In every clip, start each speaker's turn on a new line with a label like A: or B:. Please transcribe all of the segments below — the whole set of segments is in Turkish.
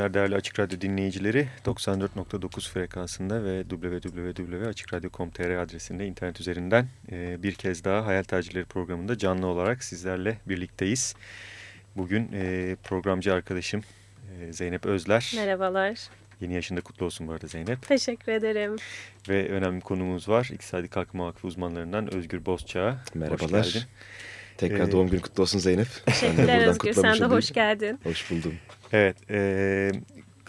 A: Günler değerli Açık Radyo dinleyicileri. 94.9 frekansında ve www.açıkradyo.com.tr adresinde internet üzerinden e, bir kez daha Hayal Tacirleri programında canlı olarak sizlerle birlikteyiz. Bugün e, programcı arkadaşım e, Zeynep Özler.
B: Merhabalar.
A: Yeni yaşında kutlu olsun bu arada Zeynep.
B: Teşekkür ederim.
A: Ve önemli konumuz var. İktisadi Kalkınma Vakfı uzmanlarından Özgür Bozçağ.
C: Merhabalar.
A: Hoş geldin.
C: Tekrar
A: Ee,
C: doğum günü kutlu olsun Zeynep.
B: Teşekkürler Özgür. Sen de hoş geldin.
C: Hoş buldum.
A: Evet, e,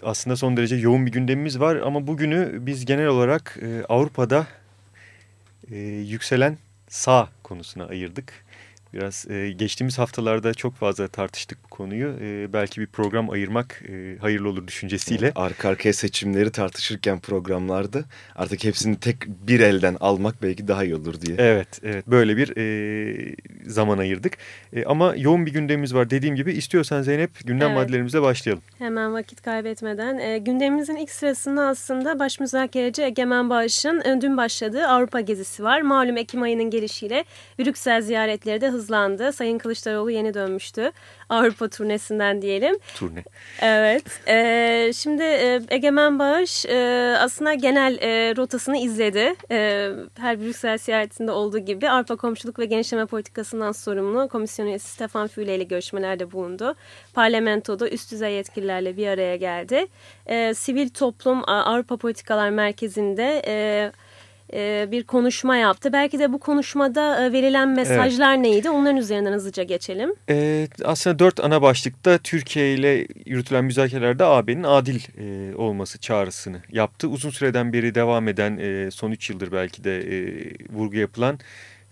A: aslında son derece yoğun bir gündemimiz var ama bugünü biz genel olarak e, Avrupa'da e, yükselen sağ konusuna ayırdık. Biraz e, geçtiğimiz haftalarda çok fazla tartıştık bu konuyu. E, belki bir program ayırmak e, hayırlı olur düşüncesiyle.
C: Yani arka arkaya seçimleri tartışırken programlarda artık hepsini tek bir elden almak belki daha iyi olur diye.
A: Evet, evet böyle bir e, zaman ayırdık. E, ama yoğun bir gündemimiz var. Dediğim gibi istiyorsan Zeynep gündem
B: Evet.
A: maddelerimize başlayalım.
B: Hemen vakit kaybetmeden. E, gündemimizin ilk sırasında aslında baş müzakereci Egemen Bağış'ın e, dün başladığı Avrupa gezisi var. Malum Ekim ayının gelişiyle Brüksel ziyaretleri de hızlandı. Sayın Kılıçdaroğlu yeni dönmüştü. Avrupa turnesinden diyelim.
A: Turne.
B: Evet. e, şimdi e, Egemen Bağış e, aslında genel e, rotasını izledi. E, her Brüksel ziyaretinde olduğu gibi Avrupa Komşuluk ve Genişleme Politikasından sorumlu komisyon üyesi Stefan Füle ile görüşmelerde bulundu. Parlamentoda üst düzey yetkililerle bir araya geldi. E, Sivil Toplum Avrupa Politikalar Merkezi'nde... E, bir konuşma yaptı. Belki de bu konuşmada e, verilen mesajlar neydi? Onların üzerinden hızlıca geçelim.
A: Ee, aslında dört ana başlıkta Türkiye ile yürütülen müzakerelerde AB'nin adil e, olması çağrısını yaptı. Uzun süreden beri devam eden e, son üç yıldır belki de e, vurgu yapılan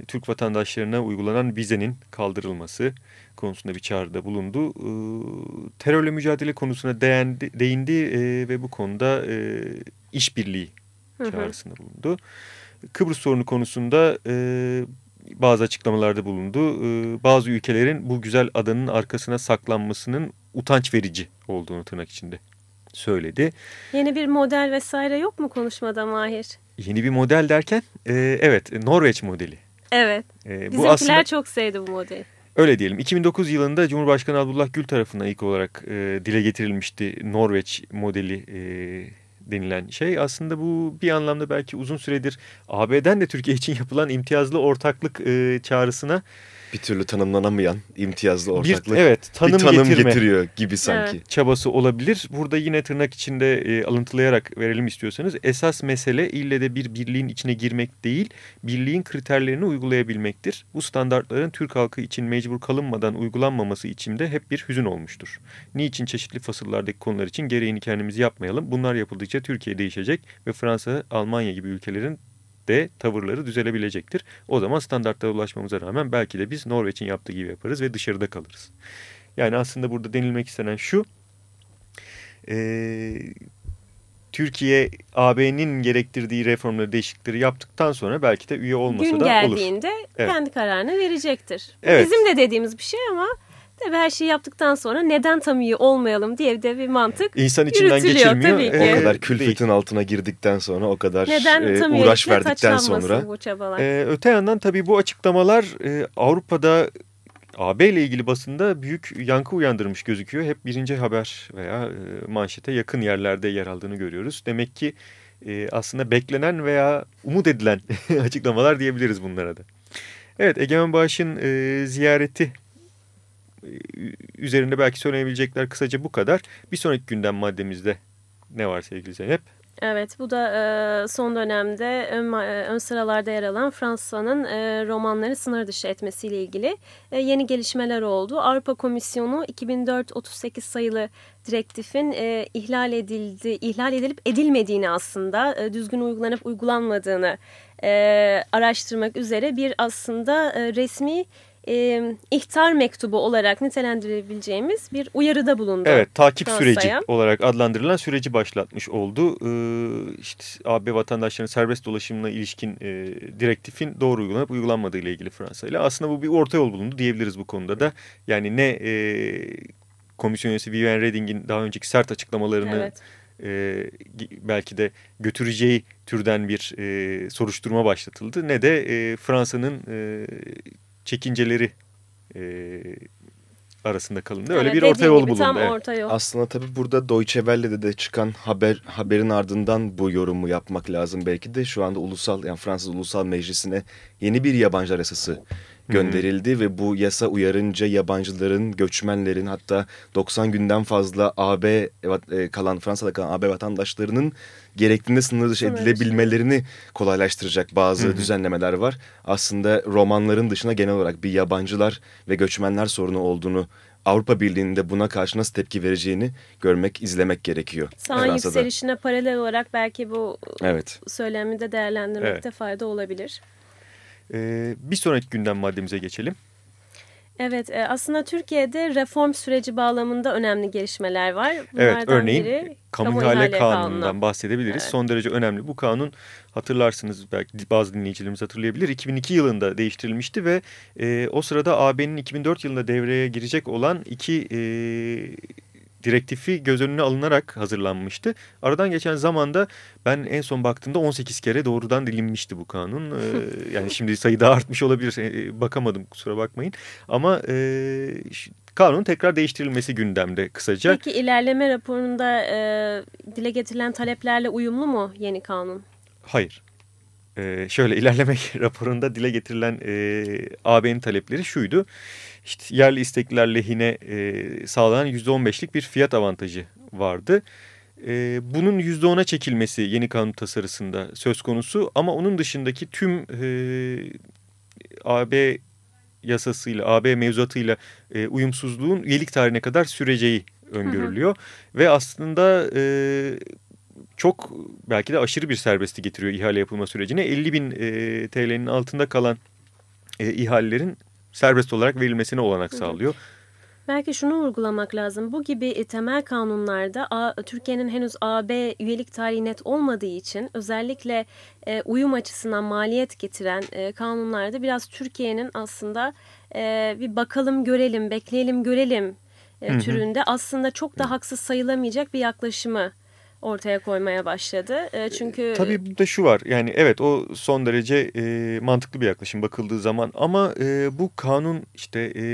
A: e, Türk vatandaşlarına uygulanan vizenin kaldırılması konusunda bir çağrıda bulundu. E, terörle mücadele konusuna değindi, değindi e, ve bu konuda e, işbirliği
B: Hı hı.
A: çağrısında bulundu. Kıbrıs sorunu konusunda e, bazı açıklamalarda bulundu. E, bazı ülkelerin bu güzel adanın arkasına saklanmasının utanç verici olduğunu tırnak içinde söyledi.
B: Yeni bir model vesaire yok mu konuşmada Mahir?
A: Yeni bir model derken e, evet Norveç modeli.
B: Evet.
A: E, bu
B: Bizimkiler
A: aslında
B: çok sevdi bu modeli.
A: öyle diyelim. 2009 yılında Cumhurbaşkanı Abdullah Gül tarafından ilk olarak e, dile getirilmişti Norveç modeli e, denilen şey. Aslında bu bir anlamda belki uzun süredir AB'den de Türkiye için yapılan imtiyazlı ortaklık e, çağrısına
C: Bir türlü tanımlanamayan imtiyazlı
A: bir,
C: ortaklık
A: evet, tanım,
C: bir tanım
A: getirme
C: getiriyor gibi sanki.
A: çabası olabilir. Burada yine tırnak içinde e, alıntılayarak verelim istiyorsanız. Esas mesele ille de bir birliğin içine girmek değil, birliğin kriterlerini uygulayabilmektir. Bu standartların Türk halkı için mecbur kalınmadan uygulanmaması için de hep bir hüzün olmuştur. Niçin çeşitli fasıllardaki konular için gereğini kendimiz yapmayalım? Bunlar yapıldıkça Türkiye değişecek ve Fransa, Almanya gibi ülkelerin de tavırları düzelebilecektir. O zaman standartlara ulaşmamıza rağmen belki de biz Norveç'in yaptığı gibi yaparız ve dışarıda kalırız. Yani aslında burada denilmek istenen şu, e, Türkiye AB'nin gerektirdiği reformları, değişiklikleri yaptıktan sonra belki de üye olmasa
B: Gün
A: da olur.
B: geldiğinde
A: Evet.
B: kendi kararını verecektir.
A: Evet.
B: Bizim de dediğimiz bir şey ama tabii her şeyi yaptıktan sonra neden tam üye olmayalım diye de bir mantık
A: İnsan içinden geçirmiyor.
B: tabii ki.
C: O kadar külfetin altına girdikten sonra o kadar
B: neden
C: e, uğraş verdikten sonra
B: bu çabalar.
A: Ee, öte yandan tabii bu açıklamalar e, Avrupa'da AB ile ilgili basında büyük yankı uyandırmış gözüküyor. Hep birinci haber veya e, manşete yakın yerlerde yer aldığını görüyoruz. Demek ki e, aslında beklenen veya umut edilen açıklamalar diyebiliriz bunlara da. Evet Egemen Bağış'ın e, ziyareti e, üzerinde belki söyleyebilecekler kısaca bu kadar. Bir sonraki gündem maddemizde ne var sevgili Zeynep?
B: Evet bu da e, son dönemde ön, e, ön sıralarda yer alan Fransa'nın e, romanları sınır dışı etmesiyle ilgili e, yeni gelişmeler oldu. Avrupa Komisyonu 2004-38 sayılı direktifin e, ihlal edildi, ihlal edilip edilmediğini aslında e, düzgün uygulanıp uygulanmadığını e, araştırmak üzere bir aslında e, resmi e, ihtar mektubu olarak nitelendirebileceğimiz bir uyarıda bulundu.
A: Evet takip
B: Fransa'ya.
A: süreci olarak adlandırılan süreci başlatmış oldu. Ee, işte AB vatandaşlarının serbest dolaşımına ilişkin e, direktifin doğru uygulanıp uygulanmadığı ile ilgili Fransa ile. Aslında bu bir orta yol bulundu diyebiliriz bu konuda da. Yani ne e, komisyon üyesi Viviane Reding'in daha önceki sert açıklamalarını
B: Evet.
A: e, belki de götüreceği türden bir e, soruşturma başlatıldı. Ne de e, Fransa'nın e, çekinceleri e, arasında kalındı. Öyle
B: Evet,
A: bir orta yol bulundu.
B: Tam
A: evet.
B: orta yol.
C: Aslında tabii burada Deutsche Welle'de de çıkan haber haberin ardından bu yorumu yapmak lazım belki de. Şu anda ulusal yani Fransız Ulusal Meclisi'ne yeni bir yabancılar yasası gönderildi ve bu yasa uyarınca yabancıların, göçmenlerin hatta 90 günden fazla AB e, kalan Fransa'da kalan AB vatandaşlarının gerektiğinde sınır dışı
B: Sınır dışı.
C: edilebilmelerini kolaylaştıracak bazı
A: Hı hı.
C: düzenlemeler var. Aslında romanların dışına genel olarak bir yabancılar ve göçmenler sorunu olduğunu Avrupa Birliği'nde buna karşı nasıl tepki vereceğini görmek, izlemek gerekiyor.
B: Sağ
C: Fransa'da.
B: yükselişine paralel olarak belki bu
C: Evet.
B: söylemi de değerlendirmekte
A: Evet.
B: fayda olabilir.
A: Ee, bir sonraki gündem maddemize geçelim.
B: Evet e, aslında Türkiye'de reform süreci bağlamında önemli gelişmeler var.
A: evet
B: Bunlardan
A: örneğin
B: biri
A: kamu ihale kanunundan bahsedebiliriz. Son derece önemli. Bu kanun hatırlarsınız belki bazı dinleyicilerimiz hatırlayabilir. 2002 yılında değiştirilmişti ve e, o sırada AB'nin 2004 yılında devreye girecek olan iki e, direktifi göz önüne alınarak hazırlanmıştı. Aradan geçen zamanda ben en son baktığımda 18 kere doğrudan dilinmişti bu kanun. Ee, yani şimdi sayı daha artmış olabilir. Ee, bakamadım kusura bakmayın. Ama e, kanun tekrar değiştirilmesi gündemde kısaca.
B: Peki ilerleme raporunda e, dile getirilen taleplerle uyumlu mu yeni kanun?
A: Hayır. Ee, şöyle ilerleme raporunda dile getirilen e, AB'nin talepleri şuydu. İşte yerli istekliler lehine e, sağlanan %15'lik bir fiyat avantajı vardı. E, bunun %10'a çekilmesi yeni kanun tasarısında söz konusu ama onun dışındaki tüm e, AB yasasıyla, AB mevzuatıyla e, uyumsuzluğun üyelik tarihine kadar süreceği öngörülüyor. Ve aslında e, çok belki de aşırı bir serbestlik getiriyor ihale yapılma sürecine. 50 bin e, TL'nin altında kalan e, ihalelerin serbest olarak verilmesine olanak sağlıyor.
B: Belki şunu vurgulamak lazım. Bu gibi e, temel kanunlarda Türkiye'nin henüz AB üyelik tarihi net olmadığı için özellikle e, uyum açısından maliyet getiren e, kanunlarda biraz Türkiye'nin aslında e, bir bakalım görelim, bekleyelim görelim e, türünde aslında çok da haksız sayılamayacak bir yaklaşımı ortaya koymaya başladı. E, çünkü
A: Tabii burada şu var yani evet o son derece e, mantıklı bir yaklaşım bakıldığı zaman ama e, bu kanun işte e,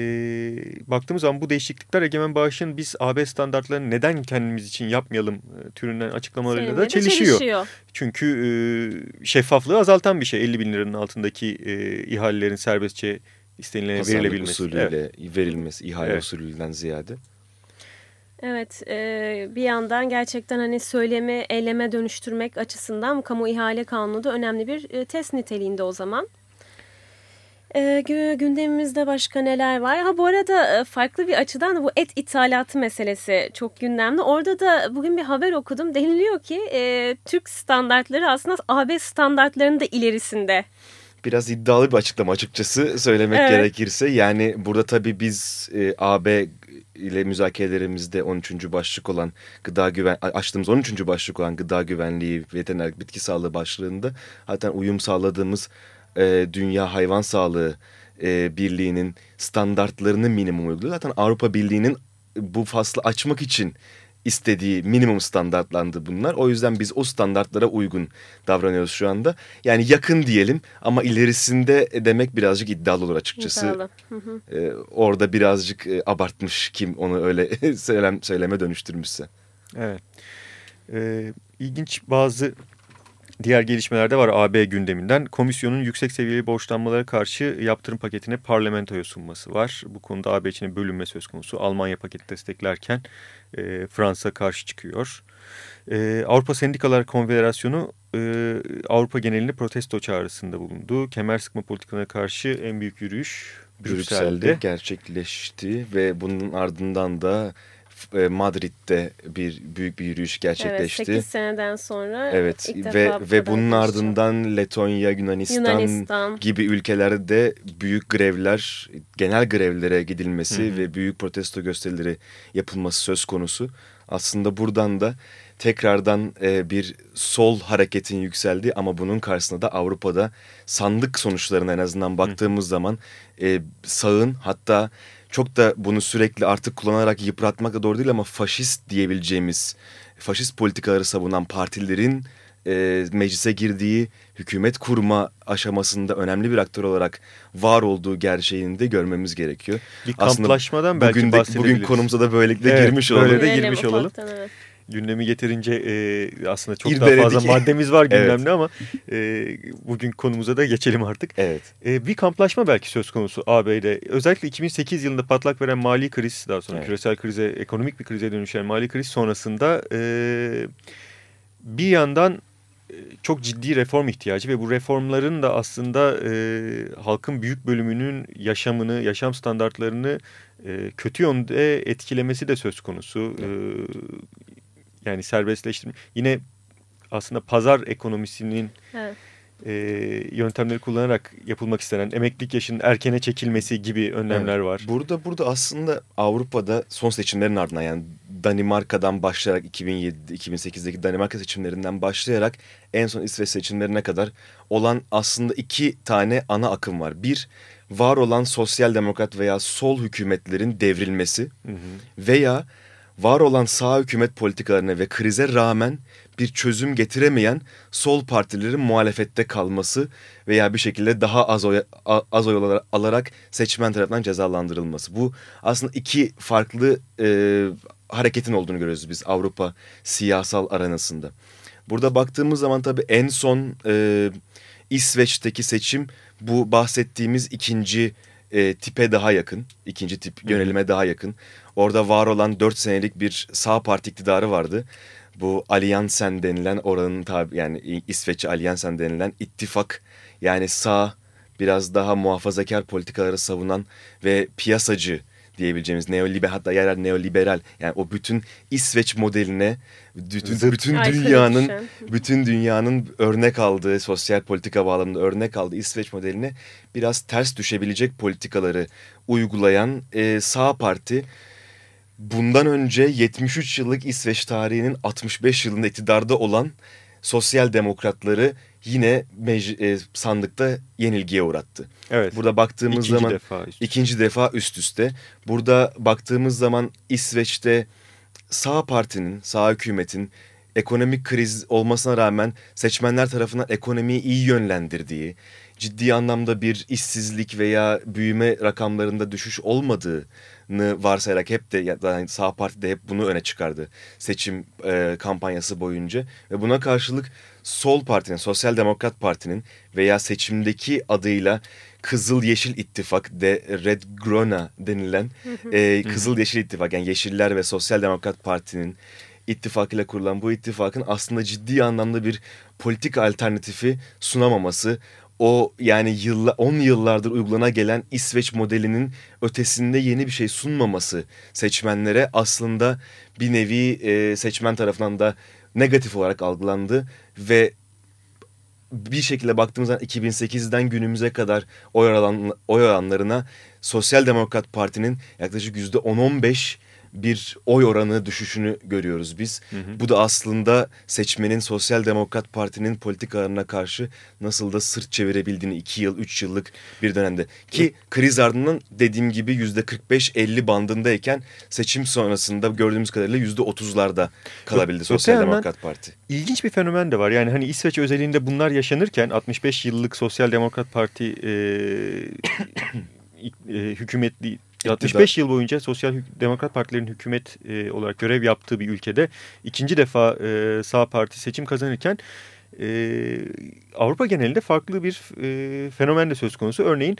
A: baktığımız zaman bu değişiklikler egemen bağışın biz AB standartlarını neden kendimiz için yapmayalım e, türünden açıklamalarıyla
B: seninle
A: da
B: de
A: çelişiyor. Çünkü e, şeffaflığı azaltan bir şey 50 bin liranın altındaki e, ihalelerin serbestçe istenilene
C: Pazarlık
A: verilebilmesi.
C: usulüyle
A: Evet.
C: verilmesi, ihale
A: Evet.
C: usulünden ziyade.
B: Evet, e, bir yandan gerçekten hani söylemi eyleme dönüştürmek açısından kamu ihale kanunu da önemli bir e, test niteliğinde o zaman. E, gü- gündemimizde başka neler var? Ha bu arada e, farklı bir açıdan da bu et ithalatı meselesi çok gündemde. Orada da bugün bir haber okudum. Deniliyor ki Türk standartları aslında AB standartlarının da ilerisinde.
C: Biraz iddialı bir açıklama açıkçası söylemek
B: Evet.
C: gerekirse. Yani burada tabii biz e, AB ile müzakerelerimizde 13. başlık olan gıda güven açtığımız 13. başlık olan gıda güvenliği veterinerlik bitki sağlığı başlığında zaten uyum sağladığımız e, Dünya Hayvan Sağlığı e, Birliği'nin standartlarını minimum uyguluyor. Zaten Avrupa Birliği'nin bu faslı açmak için istediği minimum standartlandı bunlar. O yüzden biz o standartlara uygun davranıyoruz şu anda. Yani yakın diyelim ama ilerisinde demek birazcık iddialı olur açıkçası.
B: İddialı. Hı hı.
C: Ee, orada birazcık e, abartmış kim onu öyle söylem, söyleme dönüştürmüşse.
A: Evet. Ee, ilginç bazı diğer gelişmeler de var AB gündeminden. Komisyonun yüksek seviyeli borçlanmalara karşı yaptırım paketine parlamentoya sunması var. Bu konuda AB içine bölünme söz konusu. Almanya paketi desteklerken e, Fransa karşı çıkıyor. E, Avrupa Sendikalar Konfederasyonu e, Avrupa genelinde protesto çağrısında bulundu. Kemer sıkma politikalarına karşı en büyük yürüyüş
C: Brüksel'de
A: Brüksel'de.
C: gerçekleşti ve bunun ardından da Madrid'de bir büyük bir yürüyüş gerçekleşti.
B: Evet 8 seneden sonra
C: Evet
B: ilk
C: ve
B: defa
C: ve bunun
B: konuşacağım.
C: ardından Letonya, Yunanistan,
B: Yunanistan.
C: gibi ülkelerde büyük grevler, genel grevlere gidilmesi
A: Hı hı.
C: ve büyük protesto gösterileri yapılması söz konusu. Aslında buradan da tekrardan e, bir sol hareketin yükseldiği ama bunun karşısında da Avrupa'da sandık sonuçlarına en azından baktığımız zaman e, sağın hatta çok da bunu sürekli artık kullanarak yıpratmak da doğru değil ama faşist diyebileceğimiz faşist politikaları savunan partilerin e, meclise girdiği hükümet kurma aşamasında önemli bir aktör olarak var olduğu gerçeğini de görmemiz gerekiyor.
A: Bir
C: Aslında
A: kamplaşmadan belki
C: bugün de,
A: bahsedebiliriz.
C: bugün konumuza da böylelikle
A: Evet,
C: girmiş
A: böyle
C: olalım.
A: de
B: Girelim
A: girmiş olalım.
B: ufaktan, evet.
A: Gündemi yeterince e, aslında çok
C: İrdeledik.
A: daha fazla maddemiz var
C: Evet.
A: gündemde ama e, bugün konumuza da geçelim artık.
C: Evet.
A: E, bir kamplaşma belki söz konusu AB'de. Özellikle 2008 yılında patlak veren mali kriz, daha sonra
C: Evet.
A: küresel krize, ekonomik bir krize dönüşen mali kriz sonrasında e, bir yandan e, çok ciddi reform ihtiyacı ve bu reformların da aslında e, halkın büyük bölümünün yaşamını, yaşam standartlarını e, kötü yönde etkilemesi de söz konusu. E, yani serbestleştirme. Yine aslında pazar ekonomisinin
B: Evet.
A: e, yöntemleri kullanarak yapılmak istenen emeklilik yaşının erkene çekilmesi gibi önlemler var.
C: Burada burada aslında Avrupa'da son seçimlerin ardından yani Danimarka'dan başlayarak 2007-2008'deki Danimarka seçimlerinden başlayarak en son İsveç seçimlerine kadar olan aslında iki tane ana akım var. Bir, var olan sosyal demokrat veya sol hükümetlerin devrilmesi
A: Hı hı.
C: veya var olan sağ hükümet politikalarına ve krize rağmen bir çözüm getiremeyen sol partilerin muhalefette kalması veya bir şekilde daha az oy, az oy alarak seçmen tarafından cezalandırılması. Bu aslında iki farklı e, hareketin olduğunu görüyoruz biz Avrupa siyasal aranasında. Burada baktığımız zaman tabii en son e, İsveç'teki seçim bu bahsettiğimiz ikinci e, tipe daha yakın. ikinci tip yönelime daha yakın. Orada var olan 4 senelik bir sağ parti iktidarı vardı. Bu Alliansen denilen oranın tabi yani İsveç Alliansen denilen ittifak yani sağ biraz daha muhafazakar politikaları savunan ve piyasacı diyebileceğimiz neoliberal hatta yer yer neoliberal yani o bütün İsveç modeline bütün, bütün dünyanın bütün dünyanın örnek aldığı sosyal politika bağlamında örnek aldığı İsveç modeline biraz ters düşebilecek politikaları uygulayan e, sağ parti bundan önce 73 yıllık İsveç tarihinin 65 yılında iktidarda olan sosyal demokratları yine e, sandıkta yenilgiye uğrattı.
A: Evet.
C: Burada baktığımız
A: İkinci
C: zaman
A: defa üst
C: ikinci defa üst üste. Burada baktığımız zaman İsveç'te sağ partinin, sağ hükümetin ekonomik kriz olmasına rağmen seçmenler tarafından ekonomiyi iyi yönlendirdiği, ciddi anlamda bir işsizlik veya büyüme rakamlarında düşüş olmadığını varsayarak hep de yani sağ parti de hep bunu öne çıkardı seçim e, kampanyası boyunca. Ve buna karşılık sol partinin, Sosyal Demokrat Parti'nin veya seçimdeki adıyla Kızıl Yeşil İttifak de Red Grona denilen e, Kızıl Yeşil İttifak yani Yeşiller ve Sosyal Demokrat Parti'nin ittifakıyla kurulan bu ittifakın aslında ciddi anlamda bir politik alternatifi sunamaması o yani yılla, 10 yıllardır uygulana gelen İsveç modelinin ötesinde yeni bir şey sunmaması seçmenlere aslında bir nevi e, seçmen tarafından da negatif olarak algılandı ve bir şekilde baktığımız zaman 2008'den günümüze kadar oy, oran, oy oranlarına Sosyal Demokrat Parti'nin yaklaşık %10-15 bir oy oranı düşüşünü görüyoruz biz. Bu da aslında seçmenin Sosyal Demokrat Parti'nin politikalarına karşı nasıl da sırt çevirebildiğini 2 yıl 3 yıllık bir dönemde. Ki kriz ardından dediğim gibi %45-50 bandındayken seçim sonrasında gördüğümüz kadarıyla %30'larda kalabildi Sosyal Demokrat Parti.
A: İlginç bir fenomen de var. Yani hani İsveç özelinde bunlar yaşanırken 65 yıllık Sosyal Demokrat Parti e, e, hükümetli 65 yıl boyunca Sosyal Demokrat Partilerin hükümet e, olarak görev yaptığı bir ülkede ikinci defa e, sağ parti seçim kazanırken e, Avrupa genelinde farklı bir e, fenomen de söz konusu. Örneğin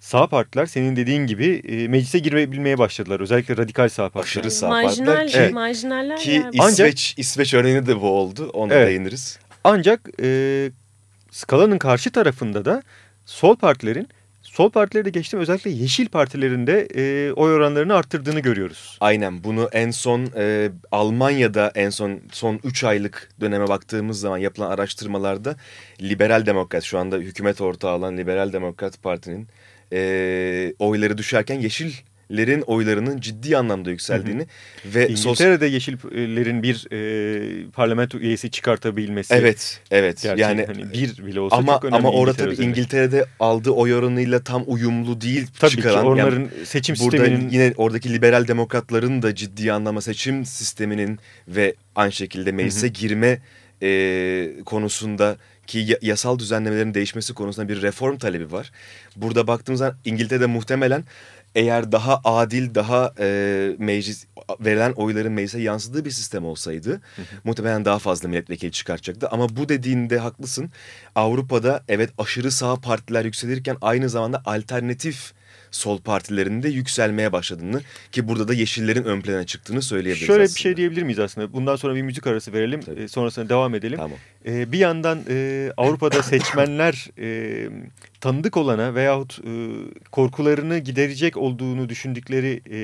A: sağ partiler senin dediğin gibi e, meclise girebilmeye başladılar. Özellikle radikal sağ partiler.
C: Aşırı sağ
B: Marjinal,
C: partiler ki,
B: marjinaller
C: ki
B: var.
C: İsveç, İsveç örneğinde de bu oldu. Ona
A: Evet.
C: değiniriz.
A: Ancak e, skalanın karşı tarafında da sol partilerin Sol partileri de geçtim özellikle Yeşil partilerinde e, oy oranlarını arttırdığını görüyoruz.
C: Aynen bunu en son e, Almanya'da en son son 3 aylık döneme baktığımız zaman yapılan araştırmalarda Liberal Demokrat şu anda hükümet ortağı olan Liberal Demokrat Parti'nin e, oyları düşerken Yeşil lerin oylarının ciddi anlamda yükseldiğini hı hı. ve
A: İngiltere'de Yeşillerin bir e, parlamento üyesi çıkartabilmesi.
C: Evet, evet.
A: Yani hani bir bile olsa
C: ama,
A: çok önemli.
C: Ama orada tabii. İngiltere'de aldığı oy oranıyla tam uyumlu değil
A: tabii
C: çıkaran.
A: Ki onların yani seçim sisteminin
C: yine oradaki liberal demokratların da ciddi anlamda seçim sisteminin ve aynı şekilde meclise hı hı. girme e, konusunda ki yasal düzenlemelerin değişmesi konusunda bir reform talebi var. Burada baktığımızda İngiltere'de muhtemelen eğer daha adil, daha e, meclis verilen oyların meclise yansıdığı bir sistem olsaydı hı hı. muhtemelen daha fazla milletvekili çıkartacaktı. Ama bu dediğinde haklısın. Avrupa'da evet aşırı sağ partiler yükselirken aynı zamanda alternatif sol partilerinde yükselmeye başladığını ki burada da yeşillerin ön plana çıktığını söyleyebiliriz
A: Şöyle
C: aslında.
A: bir şey diyebilir miyiz aslında? Bundan sonra bir müzik arası verelim. E, sonrasında devam edelim.
C: Tamam.
A: E, bir yandan e, Avrupa'da seçmenler e, tanıdık olana veyahut e, korkularını giderecek olduğunu düşündükleri e,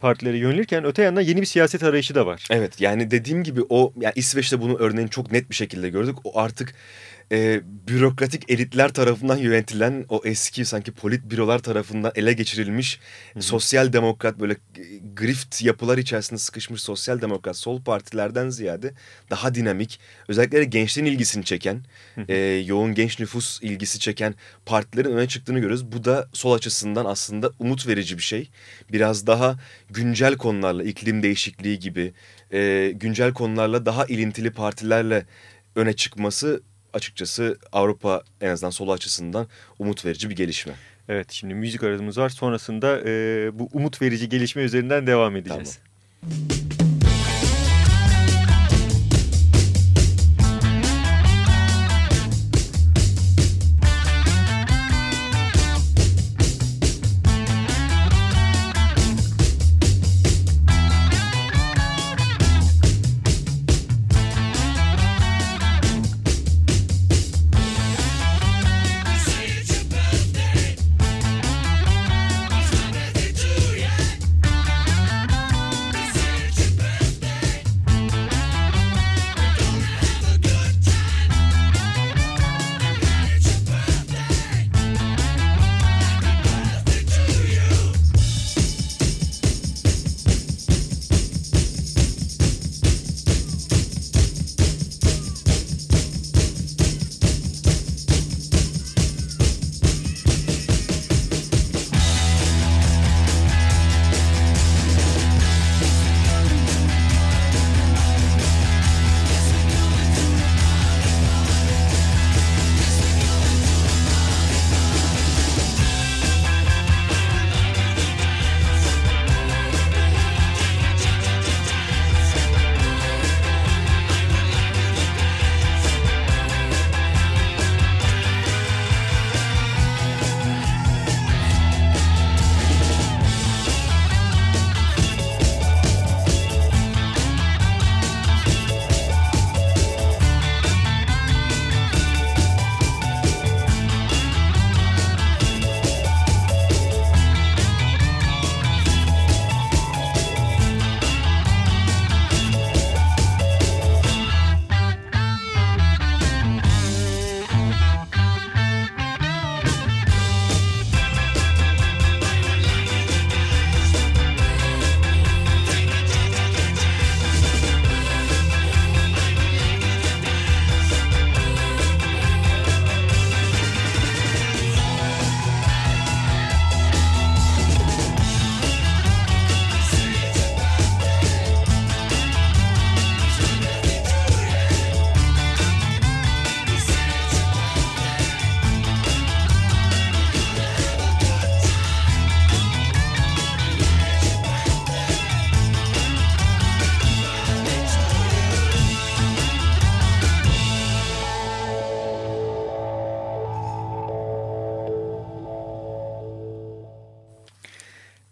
A: partilere yönelirken öte yandan yeni bir siyaset arayışı da var.
C: Evet yani dediğim gibi o yani İsveç'te bunu örneğin çok net bir şekilde gördük. O artık e, bürokratik elitler tarafından yönetilen o eski sanki polit bürolar tarafından ele geçirilmiş Hı -hı. sosyal demokrat böyle grift yapılar içerisinde sıkışmış sosyal demokrat sol partilerden ziyade daha dinamik özellikle gençlerin ilgisini çeken Hı -hı. e, yoğun genç nüfus ilgisi çeken partilerin öne çıktığını görüyoruz. Bu da sol açısından aslında umut verici bir şey. Biraz daha güncel konularla iklim değişikliği gibi e, güncel konularla daha ilintili partilerle öne çıkması açıkçası Avrupa en azından solu açısından umut verici bir gelişme.
A: Evet şimdi müzik aradığımız var. Sonrasında e, bu umut verici gelişme üzerinden devam edeceğiz. Tamam.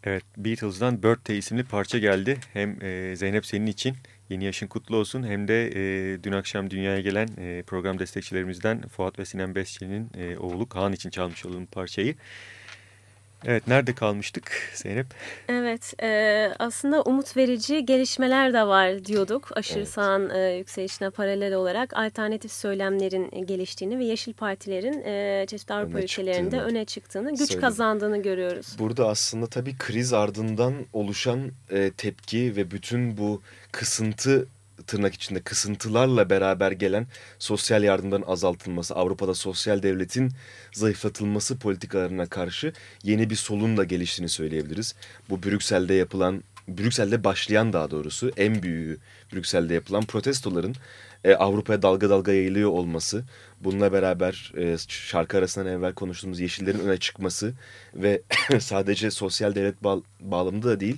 A: Evet Beatles'dan Birthday isimli parça geldi. Hem e, Zeynep senin için Yeni yaşın kutlu olsun. Hem de e, dün akşam dünyaya gelen e, program destekçilerimizden Fuat ve Sinem Besçi'nin e, oğlu Kaan için çalmış olduğum parçayı. Evet nerede kalmıştık Zeynep?
B: Evet e, aslında umut verici gelişmeler de var diyorduk. Aşırı evet. sağın e, yükselişine paralel olarak alternatif söylemlerin geliştiğini ve Yeşil Partilerin e, çeşitli Avrupa öne ülkelerinde çıktığını, öne çıktığını, güç söyledim. kazandığını görüyoruz.
C: Burada aslında tabii kriz ardından oluşan e, tepki ve bütün bu kısıntı tırnak içinde kısıntılarla beraber gelen sosyal yardımların azaltılması, Avrupa'da sosyal devletin zayıflatılması politikalarına karşı yeni bir solun da geliştiğini söyleyebiliriz. Bu Brüksel'de yapılan, Brüksel'de başlayan daha doğrusu en büyüğü Brüksel'de yapılan protestoların e, Avrupa'ya dalga dalga yayılıyor olması, bununla beraber e, şarkı arasından evvel konuştuğumuz yeşillerin öne çıkması ve sadece sosyal devlet bağ bağlamında da değil,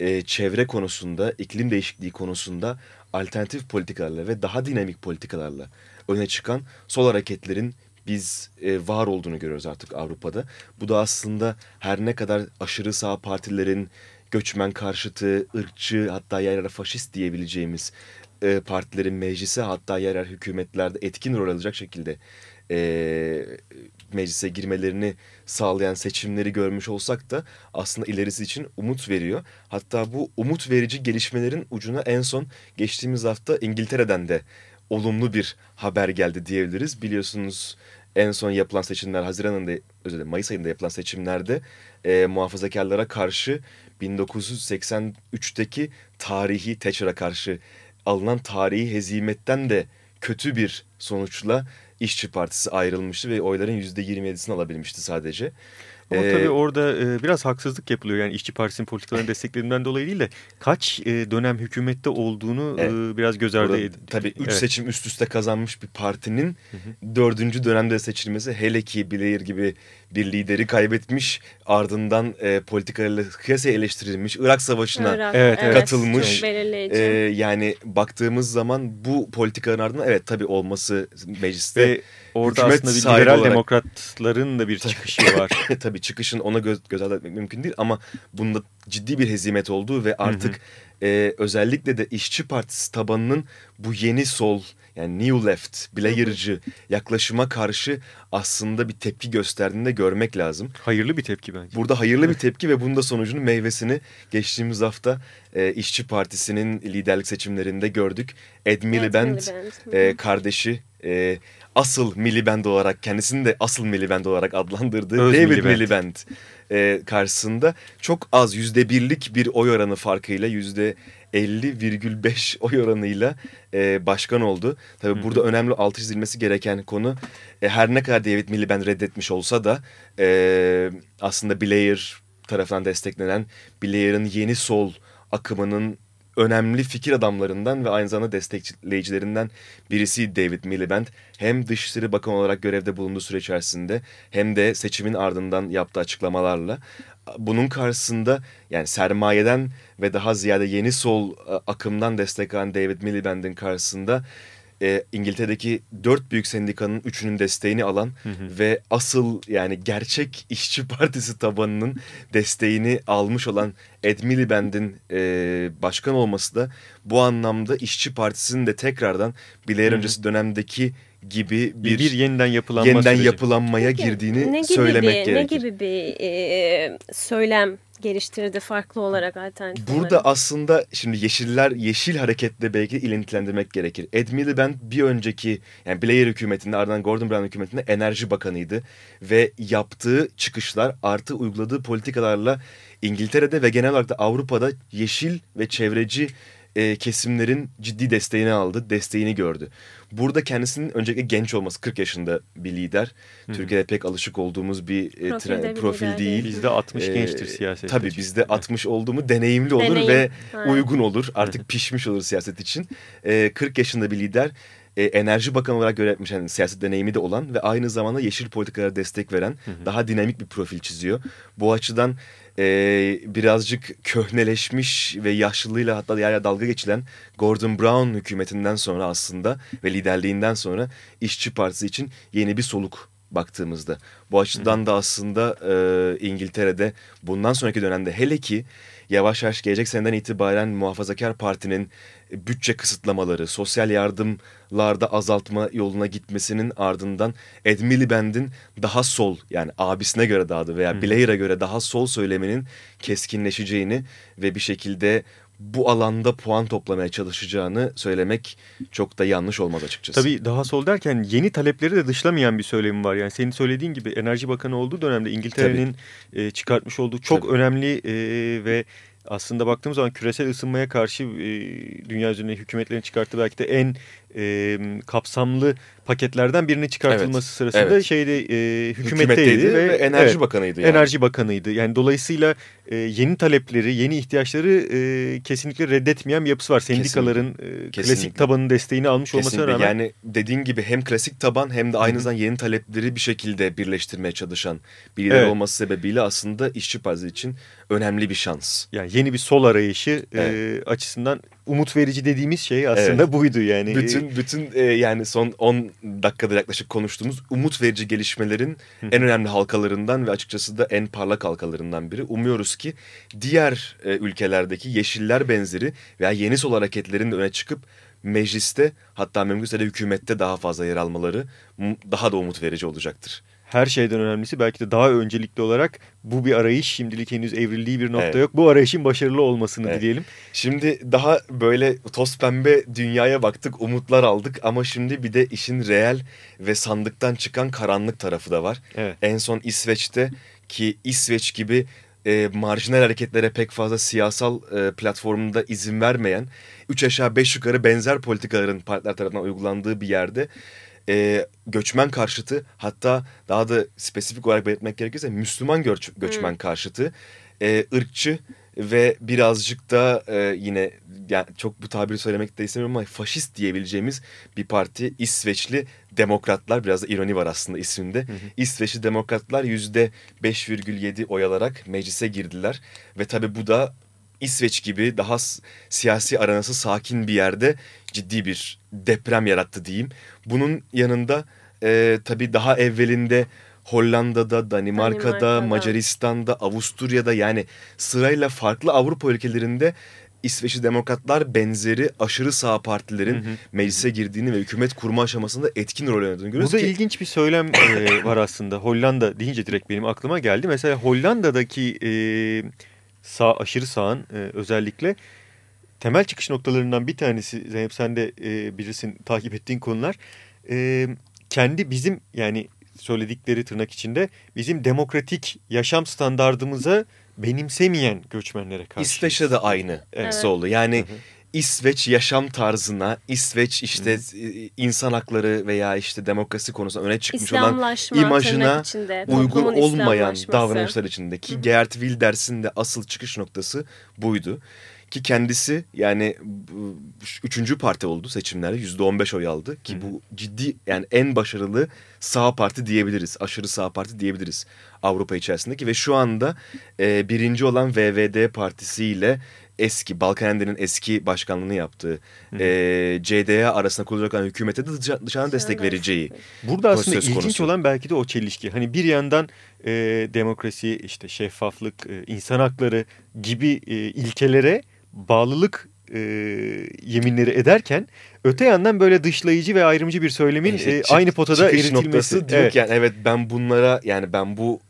C: e, çevre konusunda, iklim değişikliği konusunda alternatif politikalarla ve daha dinamik politikalarla öne çıkan sol hareketlerin biz e, var olduğunu görüyoruz artık Avrupa'da. Bu da aslında her ne kadar aşırı sağ partilerin göçmen karşıtı, ırkçı hatta yer yer faşist diyebileceğimiz e, partilerin meclise hatta yer yer hükümetlerde etkin rol alacak şekilde e, meclise girmelerini sağlayan seçimleri görmüş olsak da aslında ilerisi için umut veriyor. Hatta bu umut verici gelişmelerin ucuna en son geçtiğimiz hafta İngiltere'den de olumlu bir haber geldi diyebiliriz. Biliyorsunuz en son yapılan seçimler Haziran ayında, özür dilerim Mayıs ayında yapılan seçimlerde e, muhafazakarlara karşı 1983'teki tarihi Thatcher'a karşı alınan tarihi hezimetten de kötü bir sonuçla İşçi Partisi ayrılmıştı ve oyların %27'sini alabilmişti sadece.
A: Ama ee, tabii orada e, biraz haksızlık yapılıyor. Yani İşçi Partisi'nin politikalarını desteklediğinden dolayı değil de kaç e, dönem hükümette olduğunu evet. e, biraz göz ardı edildi.
C: Tabii 3 evet. seçim üst üste kazanmış bir partinin dördüncü dönemde seçilmesi hele ki Blair gibi bir lideri kaybetmiş ardından e, politikalarıyla kıyasaya eleştirilmiş Irak Savaşı'na Irak, evet, katılmış. Evet, e, yani baktığımız zaman bu politikaların ardından evet tabii olması mecliste Ve
A: orada aslında bir liberal olarak, demokratların da bir çıkışı var.
C: tabii çıkışın ona göz, göz ardı etmek mümkün değil ama bunda ciddi bir hezimet olduğu ve artık hı hı. E, özellikle de işçi partisi tabanının bu yeni sol yani New Left, Blair'cı yaklaşıma karşı aslında bir tepki gösterdiğini de görmek lazım.
A: Hayırlı bir tepki bence.
C: Burada hayırlı bir tepki ve bunda sonucunu meyvesini geçtiğimiz hafta e, İşçi Partisi'nin liderlik seçimlerinde gördük. Ed Miliband, Miliband. E, kardeşi e, asıl Miliband olarak kendisini de asıl Miliband olarak adlandırdığı Öz David Miliband, Miliband e, karşısında çok az yüzde birlik bir oy oranı farkıyla yüzde 50,5 oy oranıyla e, başkan oldu. -hı. burada önemli altı çizilmesi gereken konu e, her ne kadar David Miliband reddetmiş olsa da e, aslında Blair tarafından desteklenen Blair'ın yeni sol akımının önemli fikir adamlarından ve aynı zamanda destekleyicilerinden birisi David Miliband. Hem Dışişleri Bakanı olarak görevde bulunduğu süre içerisinde hem de seçimin ardından yaptığı açıklamalarla bunun karşısında yani sermayeden ve daha ziyade yeni sol akımdan destek alan David Miliband'in karşısında e, İngiltere'deki dört büyük sendikanın üçünün desteğini alan hı hı. ve asıl yani gerçek işçi partisi tabanının desteğini almış olan Ed Miliband'in e, başkan olması da bu anlamda işçi partisinin de tekrardan Blair öncesi dönemdeki gibi bir,
A: bir yeniden yapılanma
C: yeniden süreci. yapılanmaya girdiğini ne söylemek
B: bir,
C: gerekir.
B: Ne gibi bir e, söylem geliştirdi farklı olarak alternatif
C: Burada aslında şimdi Yeşiller Yeşil Hareket'le belki ilintilendirmek gerekir. Ed Miliband bir önceki yani Blair hükümetinde ardından Gordon Brown hükümetinde enerji bakanıydı. Ve yaptığı çıkışlar artı uyguladığı politikalarla İngiltere'de ve genel olarak da Avrupa'da yeşil ve çevreci e, kesimlerin ciddi desteğini aldı, desteğini gördü. Burada kendisinin öncelikle genç olması 40 yaşında bir lider. Hı -hı. Türkiye'de pek alışık olduğumuz bir e, profil, profil değil.
A: Bizde 60 ee, gençtir siyaset.
C: Tabii bizde 60 oldu mu deneyimli olur Deneyim. ve Aynen. uygun olur. Artık pişmiş olur siyaset için. Ee, 40 yaşında bir lider e, enerji bakanı olarak görev yapmış yani siyaset deneyimi de olan ve aynı zamanda yeşil politikalara destek veren hı hı. daha dinamik bir profil çiziyor. Bu açıdan e, birazcık köhneleşmiş ve yaşlılığıyla hatta yer dalga geçilen Gordon Brown hükümetinden sonra aslında ve liderliğinden sonra işçi Partisi için yeni bir soluk baktığımızda. Bu açıdan da aslında e, İngiltere'de bundan sonraki dönemde hele ki yavaş yavaş gelecek seneden itibaren Muhafazakar Parti'nin bütçe kısıtlamaları, sosyal yardımlarda azaltma yoluna gitmesinin ardından Ed Miliband'in daha sol yani abisine göre daha da veya Blair'a göre daha sol söyleminin keskinleşeceğini ve bir şekilde bu alanda puan toplamaya çalışacağını söylemek çok da yanlış olmaz açıkçası.
A: Tabii daha sol derken yeni talepleri de dışlamayan bir söylemi var. Yani senin söylediğin gibi Enerji Bakanı olduğu dönemde İngiltere'nin e, çıkartmış olduğu çok
C: Tabii.
A: önemli e, ve aslında baktığımız zaman küresel ısınmaya karşı e, dünya üzerinde hükümetlerin çıkarttığı belki de en e, kapsamlı paketlerden birinin çıkartılması
C: Evet,
A: sırasında
C: evet.
A: şeyde e, hükümetteydi,
C: hükümetteydi ve, Enerji
A: evet,
C: Bakanıydı yani.
A: Enerji Bakanıydı. Yani dolayısıyla e, yeni talepleri, yeni ihtiyaçları e, kesinlikle reddetmeyen bir yapısı var. Sendikaların e, klasik tabanın desteğini almış olmasına
C: Kesinlikle
A: rağmen.
C: yani dediğin gibi hem klasik taban hem de aynı zamanda yeni talepleri bir şekilde birleştirmeye çalışan bir lider
A: Evet.
C: olması sebebiyle aslında işçi partisi için önemli bir şans.
A: Yani yeni bir sol arayışı e,
C: Evet.
A: açısından umut verici dediğimiz şey aslında
C: Evet.
A: buydu yani.
C: Bütün bütün e, yani son 10 dakikada yaklaşık konuştuğumuz umut verici gelişmelerin en önemli halkalarından ve açıkçası da en parlak halkalarından biri. Umuyoruz ki diğer e, ülkelerdeki yeşiller benzeri veya yeni sol hareketlerin de öne çıkıp mecliste hatta mümkünse de hükümette daha fazla yer almaları daha da umut verici olacaktır.
A: Her şeyden önemlisi belki de daha öncelikli olarak bu bir arayış şimdilik henüz evrildiği bir nokta
C: Evet.
A: yok. Bu arayışın başarılı olmasını
C: Evet.
A: dileyelim.
C: Şimdi daha böyle toz pembe dünyaya baktık, umutlar aldık ama şimdi bir de işin reel ve sandıktan çıkan karanlık tarafı da var.
A: Evet.
C: En son İsveç'te ki İsveç gibi e, marjinal hareketlere pek fazla siyasal e, platformunda izin vermeyen, üç aşağı beş yukarı benzer politikaların partiler tarafından uygulandığı bir yerde e, göçmen karşıtı hatta daha da spesifik olarak belirtmek gerekirse Müslüman göç, göçmen karşıtı, e, ırkçı ve birazcık da e, yine yani çok bu tabiri söylemek de istemiyorum ama faşist diyebileceğimiz bir parti İsveçli Demokratlar biraz da ironi var aslında isminde. İsveçli Demokratlar yüzde 5,7 oy alarak meclise girdiler ve tabii bu da İsveç gibi daha siyasi aranası sakin bir yerde ciddi bir deprem yarattı diyeyim. Bunun yanında e, tabii daha evvelinde Hollanda'da, Danimarka'da,
B: Danimarka'da.
C: Macaristan'da, Avusturya'da yani sırayla farklı Avrupa ülkelerinde İsveçli Demokratlar benzeri aşırı sağ partilerin meclise girdiğini ve hükümet kurma aşamasında etkin rol oynadığını görüyoruz
A: Burada
C: ki
A: ilginç bir söylem e, var aslında. Hollanda deyince direkt benim aklıma geldi. Mesela Hollanda'daki e, sağ aşırı sağın e, özellikle temel çıkış noktalarından bir tanesi Zeynep sen de e, bilirsin takip ettiğin konular. E, kendi bizim yani söyledikleri tırnak içinde bizim demokratik yaşam standardımıza benimsemeyen göçmenlere karşı.
C: İsveç'te de aynı
A: Evet.
C: oldu. Yani İsveç yaşam tarzına, İsveç işte e, insan hakları veya işte demokrasi konusunda öne çıkmış olan imajına
B: içinde,
C: uygun olmayan davranışlar içindeki Geert Wilders'in de asıl çıkış noktası buydu. Ki kendisi yani üçüncü parti oldu seçimlerde yüzde on beş oy aldı. Ki bu ciddi yani en başarılı sağ parti diyebiliriz aşırı sağ parti diyebiliriz Avrupa içerisindeki. Ve şu anda e, birinci olan VVD partisiyle eski Balkanender'in eski başkanlığını yaptığı e, CDA arasında kurulacak olan hükümete de dışa- dışarıdan destek vereceği
A: Burada aslında ilginç
C: konusu.
A: olan belki de o çelişki. Hani bir yandan e, demokrasi, işte şeffaflık, e, insan hakları gibi e, ilkelere bağlılık e, yeminleri ederken öte yandan böyle dışlayıcı ve ayrımcı bir söylemin e,
C: çık-
A: aynı potada eritilmesi.
C: noktası diyor
A: Evet.
C: yani evet ben bunlara yani ben bu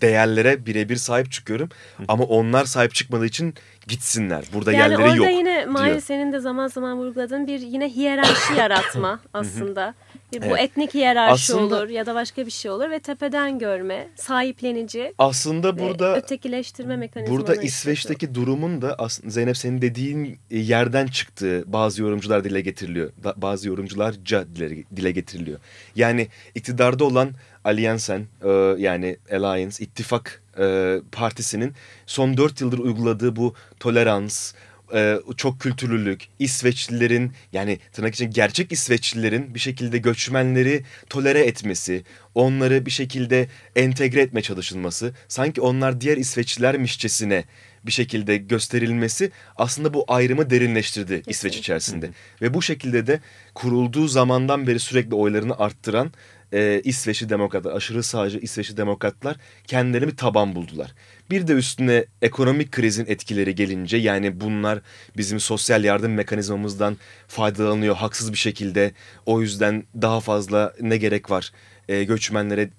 C: değerlere birebir sahip çıkıyorum ama onlar sahip çıkmadığı için gitsinler. Burada
B: Yani
C: yerleri
B: orada
C: yok.
B: yine Mahir senin de zaman zaman vurguladığın bir yine hiyerarşi yaratma aslında. Bir, bu
C: Evet.
B: etnik hiyerarşi
C: Aslında-
B: olur ya da başka bir şey olur ve tepeden görme, sahiplenici
C: Aslında
B: ve
C: burada
B: ötekileştirme mekanizmaları.
C: Burada. İsveç'teki durumun da aslında Zeynep senin dediğin e, yerden çıktığı bazı yorumcular dile getiriliyor. Bazı yorumcularca dile, dile getiriliyor. Yani iktidarda olan Alliansen e, yani Alliance ittifak e, partisinin son dört yıldır uyguladığı bu tolerans, e, çok kültürlülük, İsveçlilerin yani tırnak için gerçek İsveçlilerin bir şekilde göçmenleri tolere etmesi, onları bir şekilde entegre etme çalışılması, sanki onlar diğer İsveçlilermişçesine bir şekilde gösterilmesi aslında bu ayrımı derinleştirdi İsveç içerisinde. Ve bu şekilde de kurulduğu zamandan beri sürekli oylarını arttıran e, İsveçli demokratlar, aşırı sağcı İsveçli demokratlar kendilerine bir taban buldular. Bir de üstüne ekonomik krizin etkileri gelince yani bunlar bizim sosyal yardım mekanizmamızdan faydalanıyor haksız bir şekilde. O yüzden daha fazla ne gerek var e, göçmenlere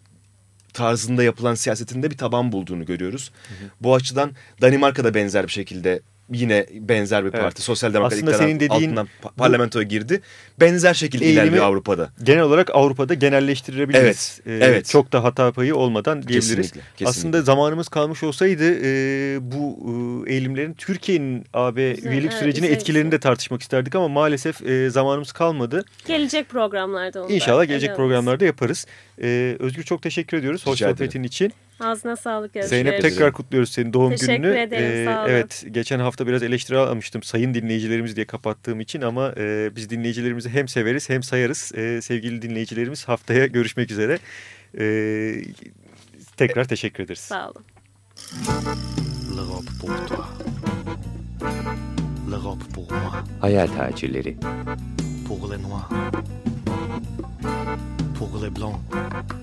C: tarzında yapılan siyasetinde bir taban bulduğunu görüyoruz. Hı hı. Bu açıdan Danimarka'da benzer bir şekilde yine benzer bir parti. Evet. Sosyal Demokrat
A: Aslında senin dediğin
C: altından parlamentoya girdi. Benzer şekilde ilerliyor Avrupa'da.
A: Genel olarak Avrupa'da genelleştirebiliriz.
C: Evet. Ee, evet.
A: Çok da hata payı olmadan diyebiliriz.
C: Kesinlikle, kesinlikle.
A: Aslında zamanımız kalmış olsaydı e, bu e, eğilimlerin Türkiye'nin AB üyelik evet, sürecine etkilerini de tartışmak isterdik ama maalesef e, zamanımız kalmadı.
B: Gelecek programlarda
A: onlar. İnşallah gelecek evet. programlarda yaparız. E, Özgür çok teşekkür ediyoruz. Hoş sohbetin için.
B: Ağzına sağlık. Görüşürüz.
A: Zeynep tekrar kutluyoruz senin doğum
B: Teşekkür
A: gününü.
B: Teşekkür ederim ee, sağ olun.
A: Evet geçen hafta biraz eleştiri almıştım sayın dinleyicilerimiz diye kapattığım için ama e, biz dinleyicilerimizi hem severiz hem sayarız. E, sevgili dinleyicilerimiz haftaya görüşmek üzere. E, tekrar teşekkür ederiz.
B: Sağ olun.
D: Hayal tacirleri.
E: Pour les noirs. Pour les blancs.